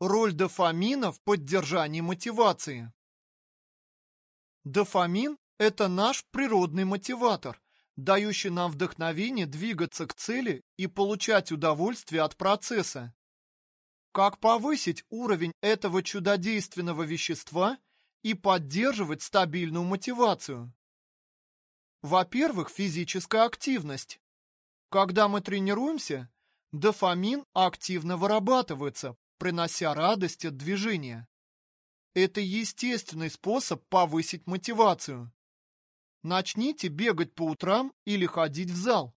Роль дофамина в поддержании мотивации. Дофамин – это наш природный мотиватор, дающий нам вдохновение двигаться к цели и получать удовольствие от процесса. Как повысить уровень этого чудодейственного вещества и поддерживать стабильную мотивацию? Во-первых, физическая активность. Когда мы тренируемся, дофамин активно вырабатывается, принося радость от движения. Это естественный способ повысить мотивацию. Начните бегать по утрам или ходить в зал,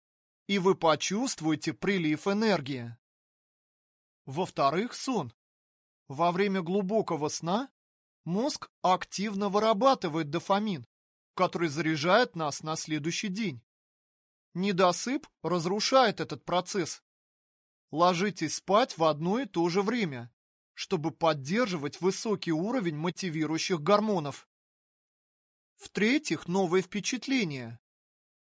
и вы почувствуете прилив энергии. Во-вторых, сон. Во время глубокого сна мозг активно вырабатывает дофамин, который заряжает нас на следующий день. Недосып разрушает этот процесс, Ложитесь спать в одно и то же время, чтобы поддерживать высокий уровень мотивирующих гормонов. В-третьих, новые впечатления.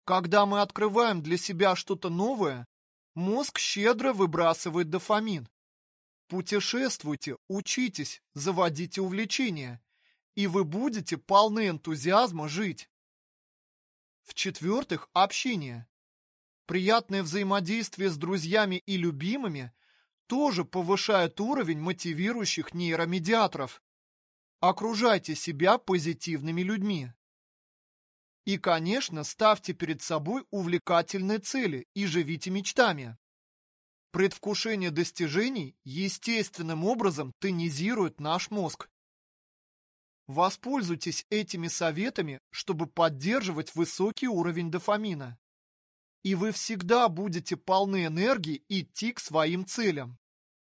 Когда мы открываем для себя что-то новое, мозг щедро выбрасывает дофамин. Путешествуйте, учитесь, заводите увлечения, и вы будете полны энтузиазма жить. В-четвертых, общение. Приятное взаимодействие с друзьями и любимыми тоже повышает уровень мотивирующих нейромедиаторов. Окружайте себя позитивными людьми. И, конечно, ставьте перед собой увлекательные цели и живите мечтами. Предвкушение достижений естественным образом тонизирует наш мозг. Воспользуйтесь этими советами, чтобы поддерживать высокий уровень дофамина и вы всегда будете полны энергии идти к своим целям.